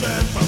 passion